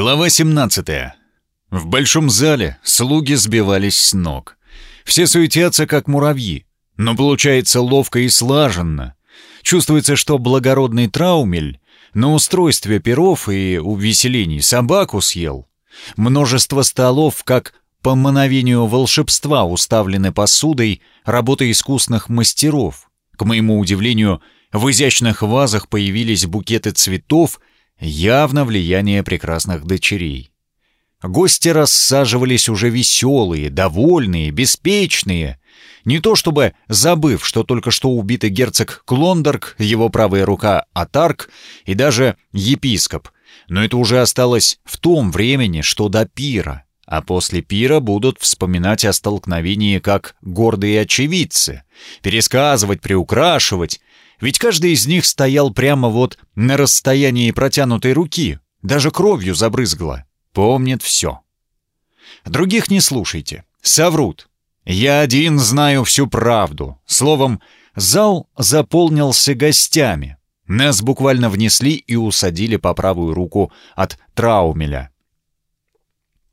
Глава 17. В большом зале слуги сбивались с ног. Все суетятся, как муравьи, но получается ловко и слаженно. Чувствуется, что благородный Траумель на устройстве перов и увеселений собаку съел. Множество столов, как по мановению волшебства, уставлены посудой работы искусных мастеров. К моему удивлению, в изящных вазах появились букеты цветов Явно влияние прекрасных дочерей. Гости рассаживались уже веселые, довольные, беспечные. Не то чтобы забыв, что только что убитый герцог Клондорг, его правая рука Атарк и даже епископ, но это уже осталось в том времени, что до пира, а после пира будут вспоминать о столкновении как гордые очевидцы, пересказывать, приукрашивать, ведь каждый из них стоял прямо вот на расстоянии протянутой руки, даже кровью забрызгало. Помнит все. Других не слушайте, соврут. Я один знаю всю правду. Словом, зал заполнился гостями. Нас буквально внесли и усадили по правую руку от Траумеля.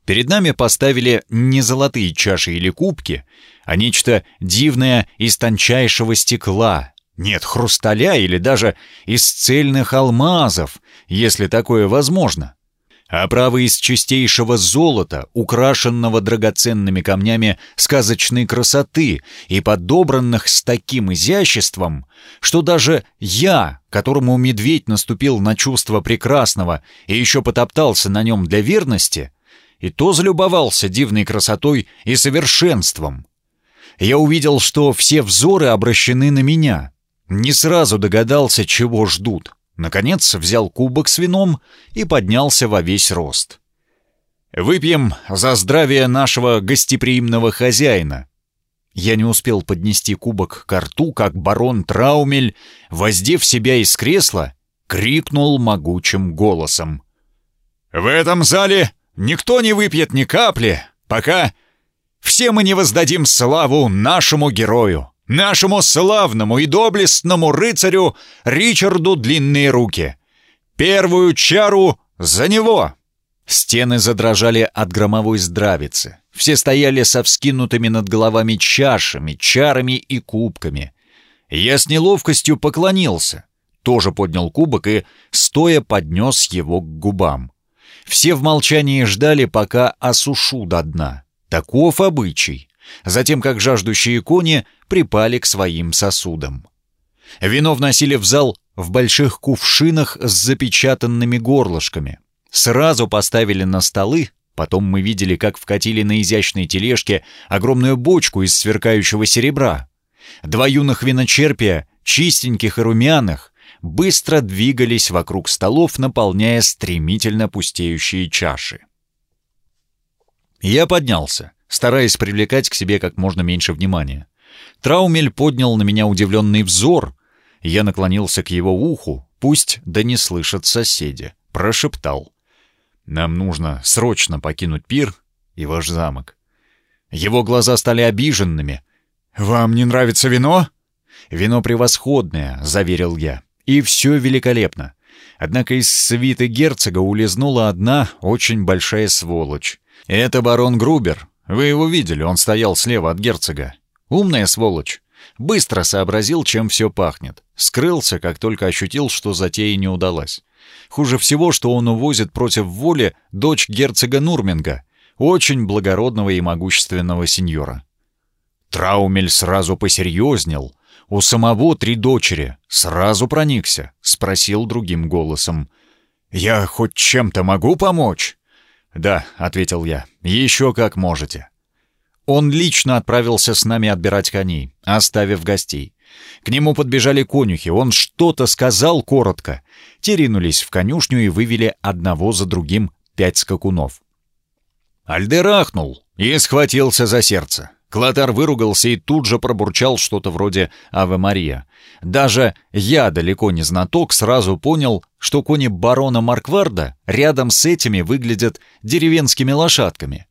Перед нами поставили не золотые чаши или кубки, а нечто дивное из тончайшего стекла, нет хрусталя или даже из цельных алмазов, если такое возможно. Оправы из чистейшего золота, украшенного драгоценными камнями сказочной красоты и подобранных с таким изяществом, что даже я, которому медведь наступил на чувство прекрасного и еще потоптался на нем для верности, и то залюбовался дивной красотой и совершенством. Я увидел, что все взоры обращены на меня — не сразу догадался, чего ждут. Наконец взял кубок с вином и поднялся во весь рост. «Выпьем за здравие нашего гостеприимного хозяина». Я не успел поднести кубок к рту, как барон Траумель, воздев себя из кресла, крикнул могучим голосом. «В этом зале никто не выпьет ни капли, пока все мы не воздадим славу нашему герою» нашему славному и доблестному рыцарю Ричарду Длинные Руки. Первую чару за него!» Стены задрожали от громовой здравицы. Все стояли со вскинутыми над головами чашами, чарами и кубками. Я с неловкостью поклонился, тоже поднял кубок и, стоя, поднес его к губам. Все в молчании ждали, пока осушу до дна. Таков обычай. Затем, как жаждущие кони, припали к своим сосудам. Вино вносили в зал в больших кувшинах с запечатанными горлышками. Сразу поставили на столы, потом мы видели, как вкатили на изящной тележке огромную бочку из сверкающего серебра. Два юных виночерпия, чистеньких и румяных, быстро двигались вокруг столов, наполняя стремительно пустеющие чаши. Я поднялся, стараясь привлекать к себе как можно меньше внимания. Траумель поднял на меня удивленный взор. Я наклонился к его уху, пусть да не слышат соседи. Прошептал. «Нам нужно срочно покинуть пир и ваш замок». Его глаза стали обиженными. «Вам не нравится вино?» «Вино превосходное», — заверил я. «И все великолепно. Однако из свиты герцога улизнула одна очень большая сволочь. Это барон Грубер. Вы его видели, он стоял слева от герцога. Умная сволочь. Быстро сообразил, чем все пахнет. Скрылся, как только ощутил, что затея не удалась. Хуже всего, что он увозит против воли дочь герцога Нурминга, очень благородного и могущественного сеньора. Траумель сразу посерьезнел. У самого три дочери. Сразу проникся, спросил другим голосом. «Я хоть чем-то могу помочь?» «Да», — ответил я, — «еще как можете». Он лично отправился с нами отбирать коней, оставив гостей. К нему подбежали конюхи, он что-то сказал коротко. Те ринулись в конюшню и вывели одного за другим пять скакунов. Альдер ахнул и схватился за сердце. Клотар выругался и тут же пробурчал что-то вроде «Аве Мария». Даже я, далеко не знаток, сразу понял, что кони барона Маркварда рядом с этими выглядят деревенскими лошадками.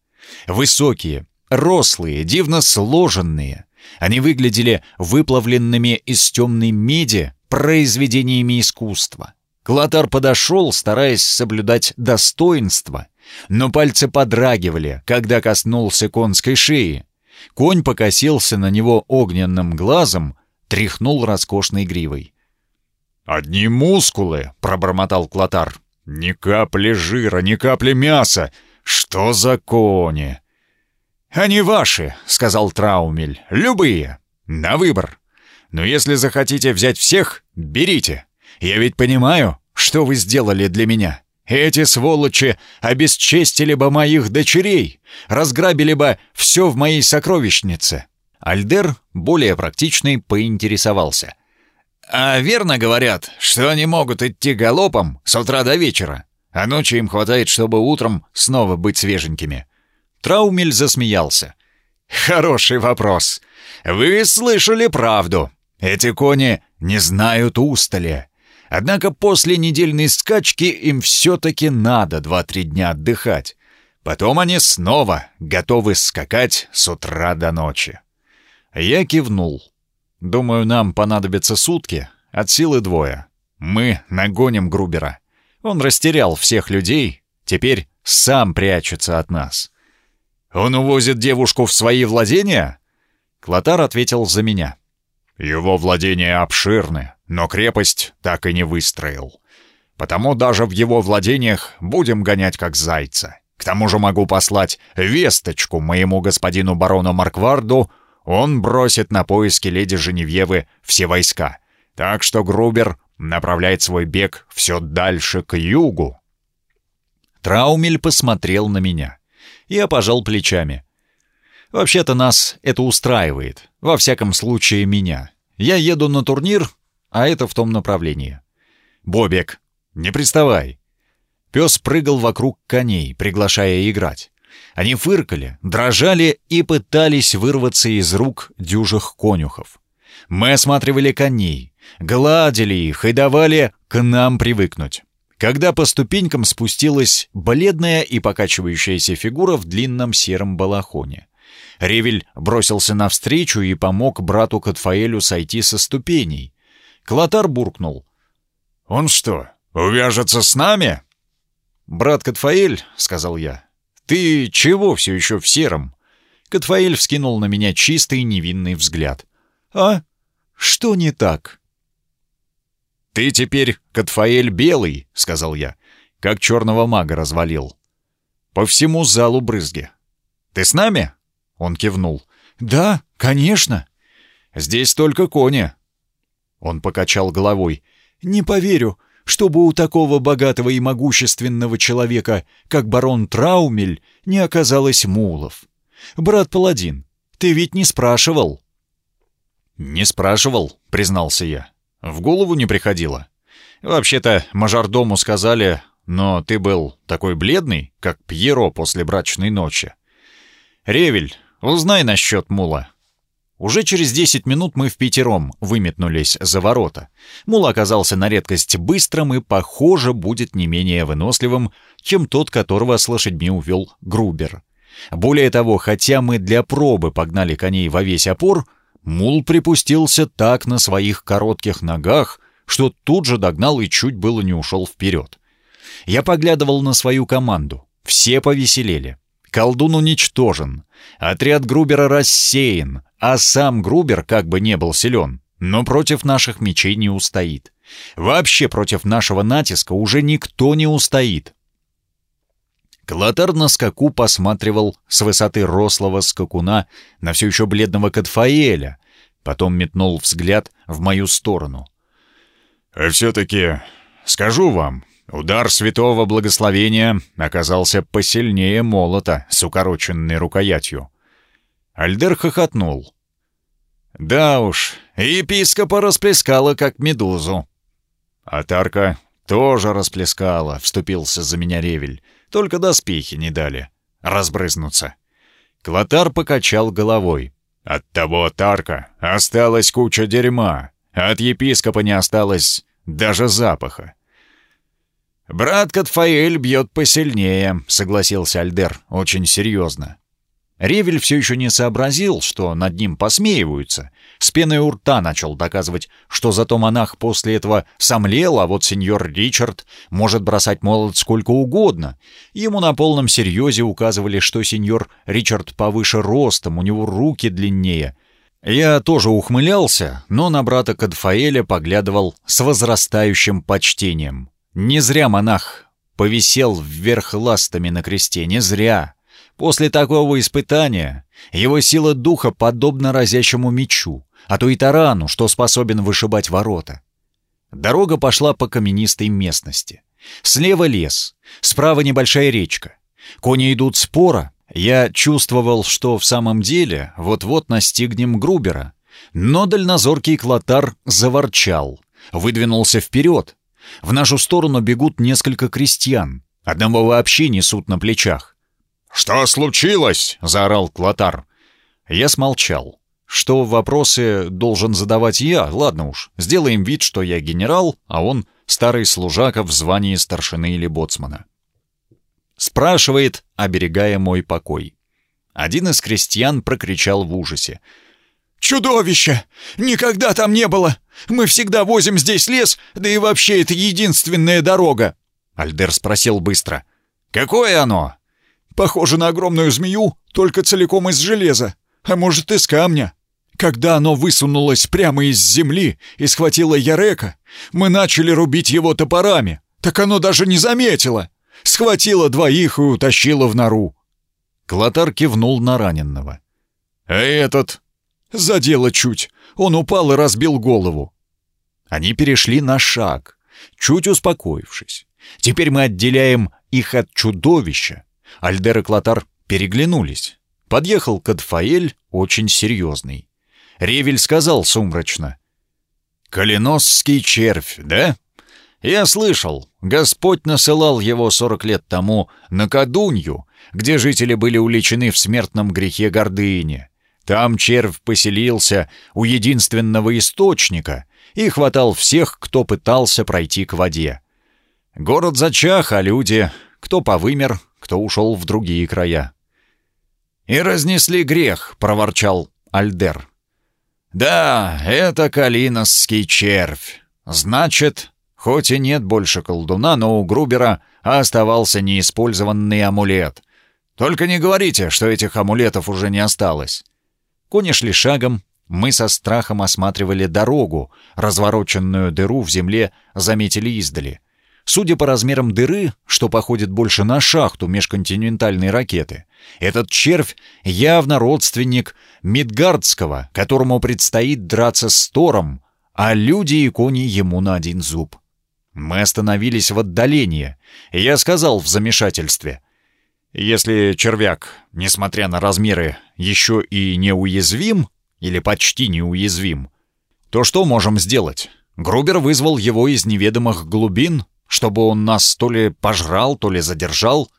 Высокие, рослые, дивно сложенные. Они выглядели выплавленными из темной меди произведениями искусства. Клотар подошел, стараясь соблюдать достоинство, но пальцы подрагивали, когда коснулся конской шеи. Конь покосился на него огненным глазом, тряхнул роскошной гривой. «Одни мускулы!» — пробормотал Клотар. «Ни капли жира, ни капли мяса! Что за кони?» «Они ваши», — сказал Траумель. «Любые. На выбор. Но если захотите взять всех, берите. Я ведь понимаю, что вы сделали для меня. Эти сволочи обесчестили бы моих дочерей, разграбили бы все в моей сокровищнице». Альдер, более практичный, поинтересовался. «А верно говорят, что они могут идти галопом с утра до вечера, а ночи им хватает, чтобы утром снова быть свеженькими?» Траумель засмеялся. «Хороший вопрос. Вы слышали правду. Эти кони не знают устали. Однако после недельной скачки им все-таки надо два-три дня отдыхать. Потом они снова готовы скакать с утра до ночи. Я кивнул. Думаю, нам понадобятся сутки, от силы двое. Мы нагоним Грубера. Он растерял всех людей, теперь сам прячется от нас. Он увозит девушку в свои владения? Клотар ответил за меня. Его владения обширны, но крепость так и не выстроил. Потому даже в его владениях будем гонять как зайца. К тому же могу послать весточку моему господину барону Маркварду, он бросит на поиски леди Женевьевы все войска. Так что Грубер направляет свой бег все дальше к югу. Траумель посмотрел на меня. Я пожал плечами. Вообще-то нас это устраивает. Во всяком случае, меня. Я еду на турнир, а это в том направлении. «Бобик, не приставай!» Пес прыгал вокруг коней, приглашая играть. Они фыркали, дрожали и пытались вырваться из рук дюжих конюхов. Мы осматривали коней, гладили их и давали к нам привыкнуть. Когда по ступенькам спустилась бледная и покачивающаяся фигура в длинном сером балахоне. Ревель бросился навстречу и помог брату Катфаэлю сойти со ступеней. Клотар буркнул. «Он что, увяжется с нами?» «Брат Катфаэль», — сказал я, — «ты чего все еще в сером?» Катфаэль вскинул на меня чистый невинный взгляд. «А? Что не так?» «Ты теперь Катфаэль Белый», — сказал я, — «как черного мага развалил». По всему залу брызги. «Ты с нами?» — он кивнул. «Да, конечно». «Здесь только кони. Он покачал головой. «Не поверю, чтобы у такого богатого и могущественного человека, как барон Траумель, не оказалось мулов. Брат Паладин, ты ведь не спрашивал?» «Не спрашивал», — признался я. «В голову не приходило. Вообще-то мажордому сказали, но ты был такой бледный, как Пьеро после брачной ночи. Ревель, узнай насчет мула. Уже через 10 минут мы в пятером выметнулись за ворота. Мул оказался на редкость быстрым и, похоже, будет не менее выносливым, чем тот, которого с лошадьми увел Грубер. Более того, хотя мы для пробы погнали коней во весь опор, мул припустился так на своих коротких ногах, что тут же догнал и чуть было не ушел вперед. Я поглядывал на свою команду. Все повеселели. Колдун уничтожен. Отряд Грубера рассеян, а сам Грубер, как бы не был силен, но против наших мечей не устоит. Вообще против нашего натиска уже никто не устоит. Клотар на скаку посматривал с высоты рослого скакуна на все еще бледного Катфаэля, потом метнул взгляд в мою сторону. «А все-таки скажу вам, удар святого благословения оказался посильнее молота с укороченной рукоятью. Альдер хохотнул. «Да уж, епископа расплескала, как медузу». «А Тарка тоже расплескала», — вступился за меня Ревель. «Только доспехи не дали. Разбрызнуться». Клотар покачал головой. «От того Тарка осталась куча дерьма. От епископа не осталось даже запаха». «Брат Катфаэль бьет посильнее», — согласился Альдер очень серьезно. Ревель все еще не сообразил, что над ним посмеиваются. С пеной у рта начал доказывать, что зато монах после этого сомлел, а вот сеньор Ричард может бросать молот сколько угодно. Ему на полном серьезе указывали, что сеньор Ричард повыше ростом, у него руки длиннее. Я тоже ухмылялся, но на брата Кадфаэля поглядывал с возрастающим почтением. Не зря монах повисел вверх ластами на кресте, не зря. После такого испытания его сила духа подобна разящему мечу, а то и тарану, что способен вышибать ворота. Дорога пошла по каменистой местности. Слева лес, справа небольшая речка. Кони идут спора. Я чувствовал, что в самом деле вот-вот настигнем Грубера. Но дальнозоркий Клотар заворчал, выдвинулся вперед. В нашу сторону бегут несколько крестьян. Одного вообще несут на плечах. «Что случилось?» — заорал Клотар. Я смолчал. Что вопросы должен задавать я, ладно уж, сделаем вид, что я генерал, а он старый служака в звании старшины или боцмана. Спрашивает, оберегая мой покой. Один из крестьян прокричал в ужасе. «Чудовище! Никогда там не было! Мы всегда возим здесь лес, да и вообще это единственная дорога!» Альдер спросил быстро. «Какое оно?» Похоже на огромную змею, только целиком из железа, а может из камня. Когда оно высунулось прямо из земли и схватило Ярека, мы начали рубить его топорами. Так оно даже не заметило. Схватило двоих и утащило в нору. Клотар кивнул на раненного. «А этот?» «Задело чуть. Он упал и разбил голову». Они перешли на шаг, чуть успокоившись. Теперь мы отделяем их от чудовища, Альдер и Клотар переглянулись. Подъехал Кадфаэль, очень серьезный. Ревель сказал сумрачно. «Калиносский червь, да? Я слышал, Господь насылал его сорок лет тому на Кадунью, где жители были уличены в смертном грехе гордыни. Там червь поселился у единственного источника и хватал всех, кто пытался пройти к воде. Город зачах, а люди, кто повымер, кто ушел в другие края. «И разнесли грех», — проворчал Альдер. «Да, это калиносский червь. Значит, хоть и нет больше колдуна, но у Грубера оставался неиспользованный амулет. Только не говорите, что этих амулетов уже не осталось». Кони шли шагом, мы со страхом осматривали дорогу, развороченную дыру в земле заметили издали — Судя по размерам дыры, что походит больше на шахту межконтинентальной ракеты, этот червь явно родственник Мидгардского, которому предстоит драться с Тором, а люди и кони ему на один зуб. Мы остановились в отдалении, и я сказал в замешательстве. Если червяк, несмотря на размеры, еще и неуязвим, или почти неуязвим, то что можем сделать? Грубер вызвал его из неведомых глубин, чтобы он нас то ли пожрал, то ли задержал.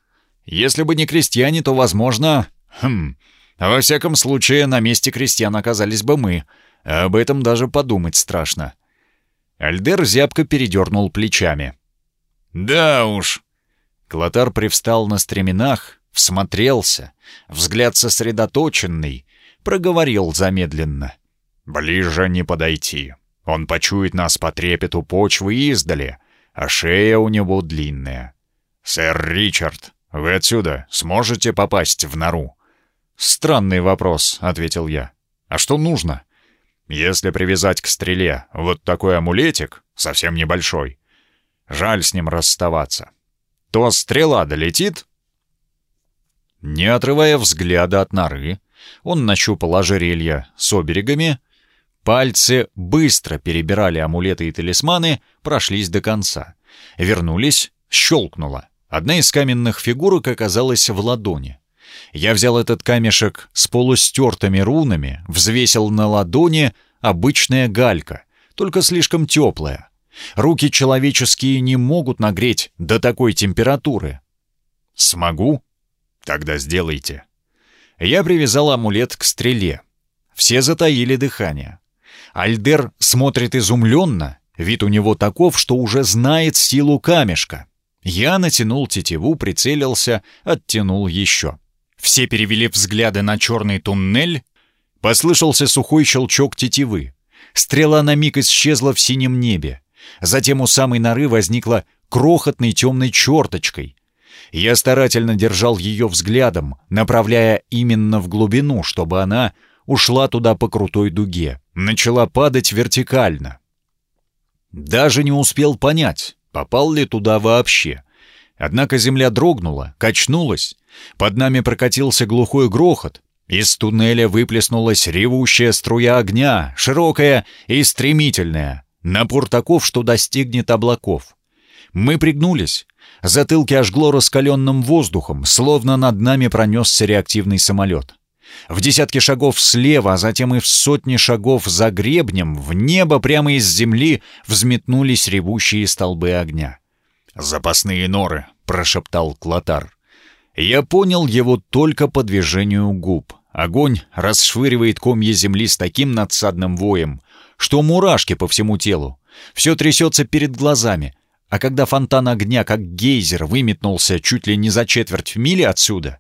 Если бы не крестьяне, то, возможно... Хм... Во всяком случае, на месте крестьян оказались бы мы. Об этом даже подумать страшно. Альдер зябко передернул плечами. «Да уж». Клотар привстал на стременах, всмотрелся, взгляд сосредоточенный, проговорил замедленно. «Ближе не подойти. Он почует нас по трепету почвы издали а шея у него длинная. «Сэр Ричард, вы отсюда сможете попасть в нору?» «Странный вопрос», — ответил я. «А что нужно?» «Если привязать к стреле вот такой амулетик, совсем небольшой, жаль с ним расставаться, то стрела долетит?» Не отрывая взгляда от норы, он нащупал ожерелье с оберегами, Пальцы быстро перебирали амулеты и талисманы, прошлись до конца. Вернулись, щелкнуло. Одна из каменных фигурок оказалась в ладони. Я взял этот камешек с полустертыми рунами, взвесил на ладони обычная галька, только слишком теплая. Руки человеческие не могут нагреть до такой температуры. Смогу? Тогда сделайте. Я привязал амулет к стреле. Все затаили дыхание. Альдер смотрит изумленно, вид у него таков, что уже знает силу камешка. Я натянул тетиву, прицелился, оттянул еще. Все перевели взгляды на черный туннель. Послышался сухой щелчок тетивы. Стрела на миг исчезла в синем небе. Затем у самой норы возникла крохотной темной черточкой. Я старательно держал ее взглядом, направляя именно в глубину, чтобы она ушла туда по крутой дуге, начала падать вертикально. Даже не успел понять, попал ли туда вообще. Однако земля дрогнула, качнулась, под нами прокатился глухой грохот, из туннеля выплеснулась ревущая струя огня, широкая и стремительная, напор таков, что достигнет облаков. Мы пригнулись, затылки ожгло раскаленным воздухом, словно над нами пронесся реактивный самолет. В десятки шагов слева, а затем и в сотни шагов за гребнем, в небо прямо из земли взметнулись ревущие столбы огня. «Запасные норы», — прошептал Клотар. Я понял его только по движению губ. Огонь расшвыривает комья земли с таким надсадным воем, что мурашки по всему телу. Все трясется перед глазами. А когда фонтан огня, как гейзер, выметнулся чуть ли не за четверть мили отсюда,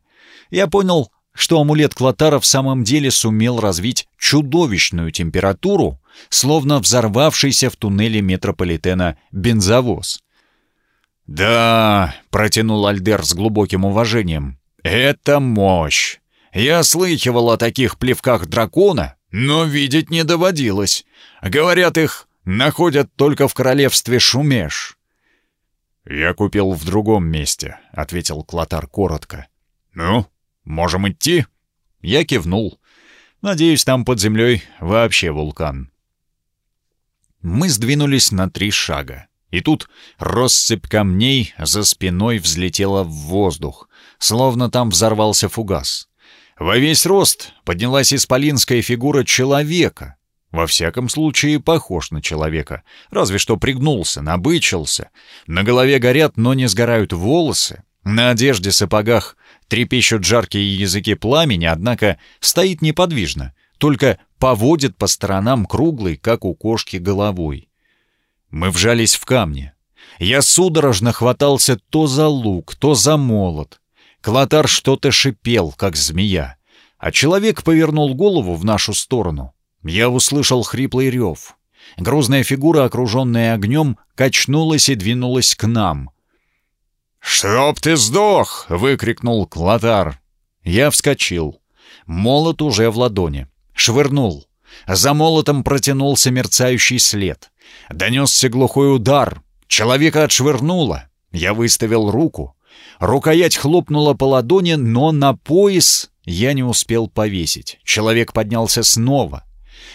я понял, что амулет Клотара в самом деле сумел развить чудовищную температуру, словно взорвавшийся в туннеле метрополитена бензовоз. «Да», — протянул Альдер с глубоким уважением, — «это мощь. Я слыхивал о таких плевках дракона, но видеть не доводилось. Говорят, их находят только в королевстве Шумеш». «Я купил в другом месте», — ответил Клотар коротко. «Ну, можем идти?» Я кивнул. «Надеюсь, там под землей вообще вулкан». Мы сдвинулись на три шага. И тут россыпь камней за спиной взлетела в воздух, словно там взорвался фугас. Во весь рост поднялась исполинская фигура человека. Во всяком случае, похож на человека, разве что пригнулся, набычился. На голове горят, но не сгорают волосы. На одежде, сапогах трепещут жаркие языки пламени, однако стоит неподвижно, только поводит по сторонам круглой, как у кошки, головой. Мы вжались в камни. Я судорожно хватался то за лук, то за молот. Клотар что-то шипел, как змея. А человек повернул голову в нашу сторону. Я услышал хриплый рев. Грузная фигура, окруженная огнем, качнулась и двинулась к нам. «Чтоб ты сдох!» — выкрикнул Клотар. Я вскочил. Молот уже в ладони. Швырнул. За молотом протянулся мерцающий след. Донесся глухой удар. Человека отшвырнуло. Я выставил руку. Рукоять хлопнула по ладони, но на пояс я не успел повесить. Человек поднялся снова.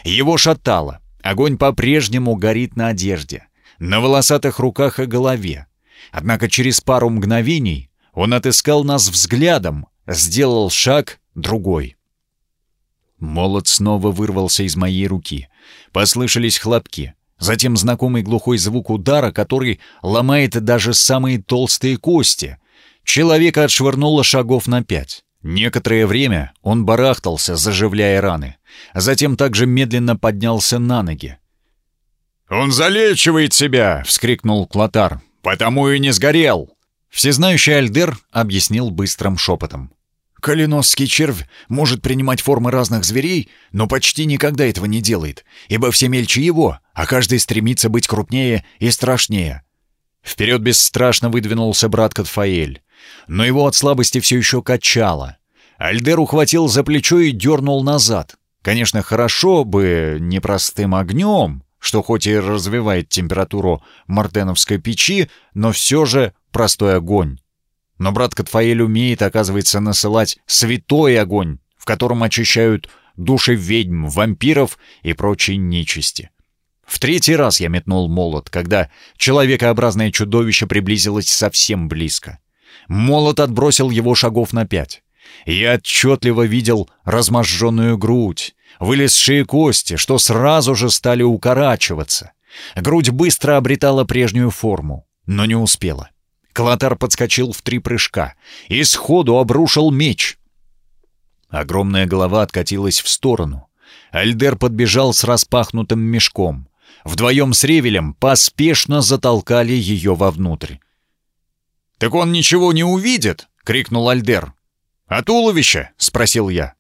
Его шатало. Огонь по-прежнему горит на одежде, на волосатых руках и голове. Однако через пару мгновений он отыскал нас взглядом, сделал шаг, другой. Молот снова вырвался из моей руки. Послышались хлопки. Затем знакомый глухой звук удара, который ломает даже самые толстые кости. Человека отшвырнуло шагов на пять. Некоторое время он барахтался, заживляя раны. Затем также медленно поднялся на ноги. «Он залечивает себя!» — вскрикнул Клотар. «Потому и не сгорел!» Всезнающий Альдер объяснил быстрым шепотом. Калиносский червь может принимать формы разных зверей, но почти никогда этого не делает, ибо все мельче его, а каждый стремится быть крупнее и страшнее. Вперед бесстрашно выдвинулся брат Катфаэль, но его от слабости все еще качало. Альдер ухватил за плечо и дернул назад. Конечно, хорошо бы не простым огнем, что хоть и развивает температуру мартеновской печи, но все же простой огонь. Но брат Катфаэль умеет, оказывается, насылать святой огонь, в котором очищают души ведьм, вампиров и прочей нечисти. В третий раз я метнул молот, когда человекообразное чудовище приблизилось совсем близко. Молот отбросил его шагов на пять. Я отчетливо видел разможженную грудь, вылезшие кости, что сразу же стали укорачиваться. Грудь быстро обретала прежнюю форму, но не успела. Клотар подскочил в три прыжка и сходу обрушил меч. Огромная голова откатилась в сторону. Альдер подбежал с распахнутым мешком. Вдвоем с Ревелем поспешно затолкали ее вовнутрь. «Так он ничего не увидит!» — крикнул Альдер. «А туловище?» — спросил я.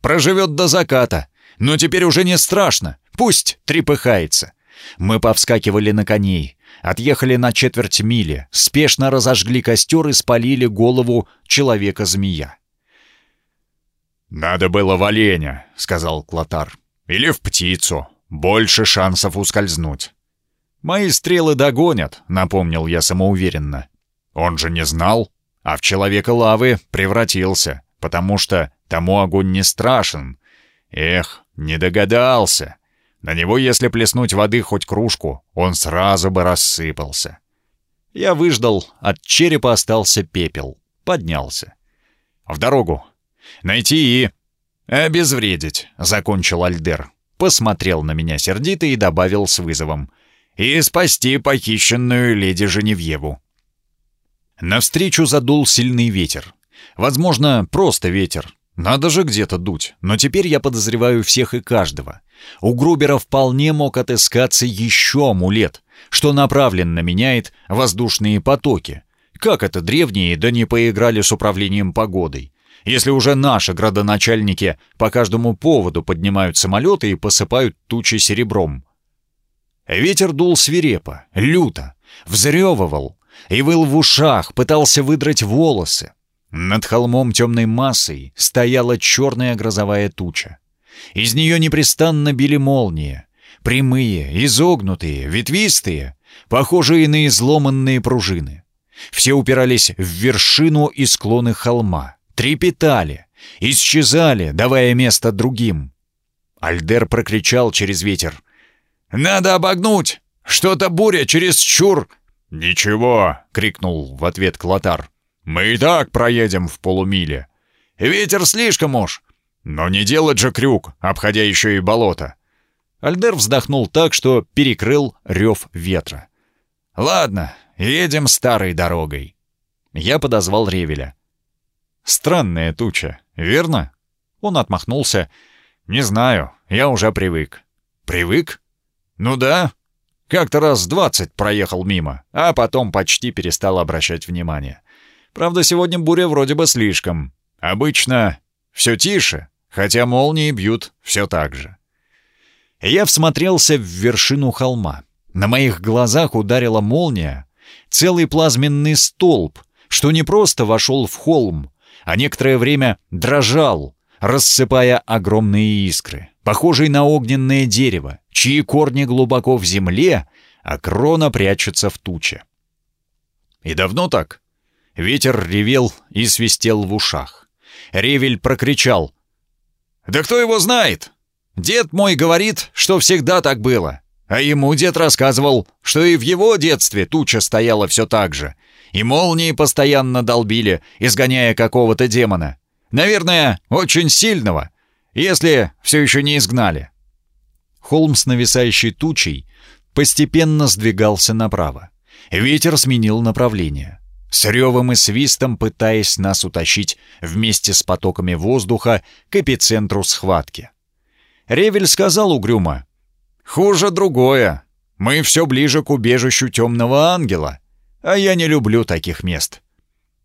«Проживет до заката, но теперь уже не страшно, пусть трепыхается». Мы повскакивали на коней, отъехали на четверть мили, спешно разожгли костер и спалили голову человека-змея. «Надо было в оленя», — сказал Клотар. «Или в птицу. Больше шансов ускользнуть». «Мои стрелы догонят», — напомнил я самоуверенно. «Он же не знал, а в человека лавы превратился, потому что тому огонь не страшен. Эх, не догадался. На него, если плеснуть воды хоть кружку, он сразу бы рассыпался». Я выждал, от черепа остался пепел. Поднялся. «В дорогу. Найти и...» «Обезвредить», — закончил Альдер. Посмотрел на меня сердито и добавил с вызовом — и спасти похищенную леди Женевьеву. Навстречу задул сильный ветер. Возможно, просто ветер. Надо же где-то дуть. Но теперь я подозреваю всех и каждого. У Грубера вполне мог отыскаться еще амулет, что направленно меняет воздушные потоки. Как это древние, да не поиграли с управлением погодой? Если уже наши градоначальники по каждому поводу поднимают самолеты и посыпают тучи серебром. Ветер дул свирепо, люто, взрёвывал и выл в ушах, пытался выдрать волосы. Над холмом темной массой стояла черная грозовая туча. Из нее непрестанно били молнии, прямые, изогнутые, ветвистые, похожие на изломанные пружины. Все упирались в вершину и склоны холма, трепетали, исчезали, давая место другим. Альдер прокричал через ветер. «Надо обогнуть! Что-то буря через чур!» «Ничего!» — крикнул в ответ Клотар. «Мы и так проедем в полумиле. Ветер слишком уж!» «Но не делать же крюк, обходя еще и болото!» Альдер вздохнул так, что перекрыл рев ветра. «Ладно, едем старой дорогой». Я подозвал Ревеля. «Странная туча, верно?» Он отмахнулся. «Не знаю, я уже привык». «Привык? «Ну да. Как-то раз двадцать проехал мимо, а потом почти перестал обращать внимание. Правда, сегодня буря вроде бы слишком. Обычно все тише, хотя молнии бьют все так же». Я всмотрелся в вершину холма. На моих глазах ударила молния, целый плазменный столб, что не просто вошел в холм, а некоторое время дрожал, рассыпая огромные искры, похожие на огненное дерево, чьи корни глубоко в земле, а крона прячется в туче. И давно так? Ветер ревел и свистел в ушах. Ревель прокричал. «Да кто его знает? Дед мой говорит, что всегда так было. А ему дед рассказывал, что и в его детстве туча стояла все так же. И молнии постоянно долбили, изгоняя какого-то демона. Наверное, очень сильного, если все еще не изгнали. Холм с нависающей тучей постепенно сдвигался направо. Ветер сменил направление. С ревом и свистом пытаясь нас утащить вместе с потоками воздуха к эпицентру схватки. Ревель сказал угрюмо. «Хуже другое. Мы все ближе к убежищу темного ангела, а я не люблю таких мест».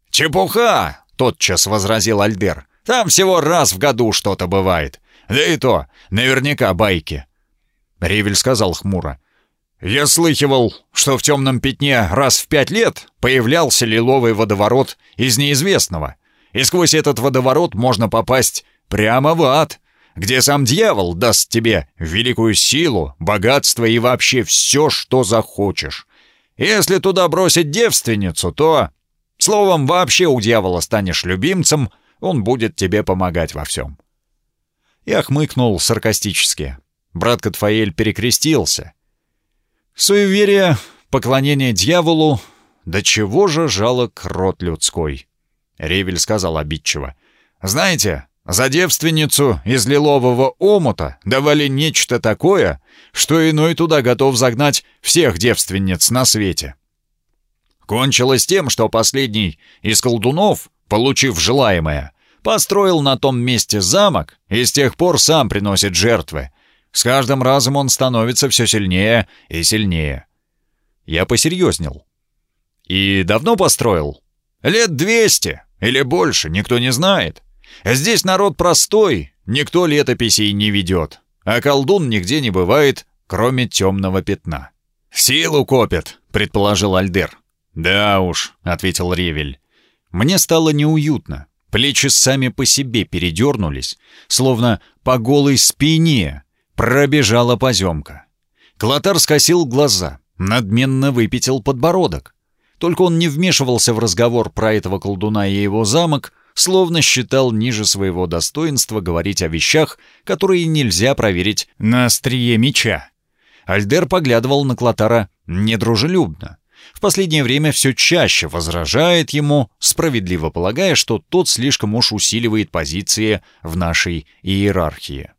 «Чепуха!» тотчас возразил Альдер. «Там всего раз в году что-то бывает. Да и то, наверняка байки». Ревель сказал хмуро. «Я слыхивал, что в темном пятне раз в пять лет появлялся лиловый водоворот из неизвестного, и сквозь этот водоворот можно попасть прямо в ад, где сам дьявол даст тебе великую силу, богатство и вообще все, что захочешь. Если туда бросить девственницу, то Словом, вообще у дьявола станешь любимцем, он будет тебе помогать во всем. Я хмыкнул саркастически. Брат Катфаэль перекрестился. Суеверие, поклонение дьяволу, да чего же жалок род людской? Ревель сказал обидчиво. Знаете, за девственницу из лилового омута давали нечто такое, что иной туда готов загнать всех девственниц на свете. Кончилось тем, что последний из колдунов, получив желаемое, построил на том месте замок и с тех пор сам приносит жертвы. С каждым разом он становится все сильнее и сильнее. Я посерьезнел. И давно построил? Лет двести. Или больше, никто не знает. Здесь народ простой, никто летописей не ведет, а колдун нигде не бывает, кроме темного пятна. «Силу копят», — предположил Альдер. «Да уж», — ответил Ревель. Мне стало неуютно. Плечи сами по себе передернулись, словно по голой спине пробежала поземка. Клотар скосил глаза, надменно выпятил подбородок. Только он не вмешивался в разговор про этого колдуна и его замок, словно считал ниже своего достоинства говорить о вещах, которые нельзя проверить на острие меча. Альдер поглядывал на Клотара недружелюбно. В последнее время все чаще возражает ему, справедливо полагая, что тот слишком уж усиливает позиции в нашей иерархии.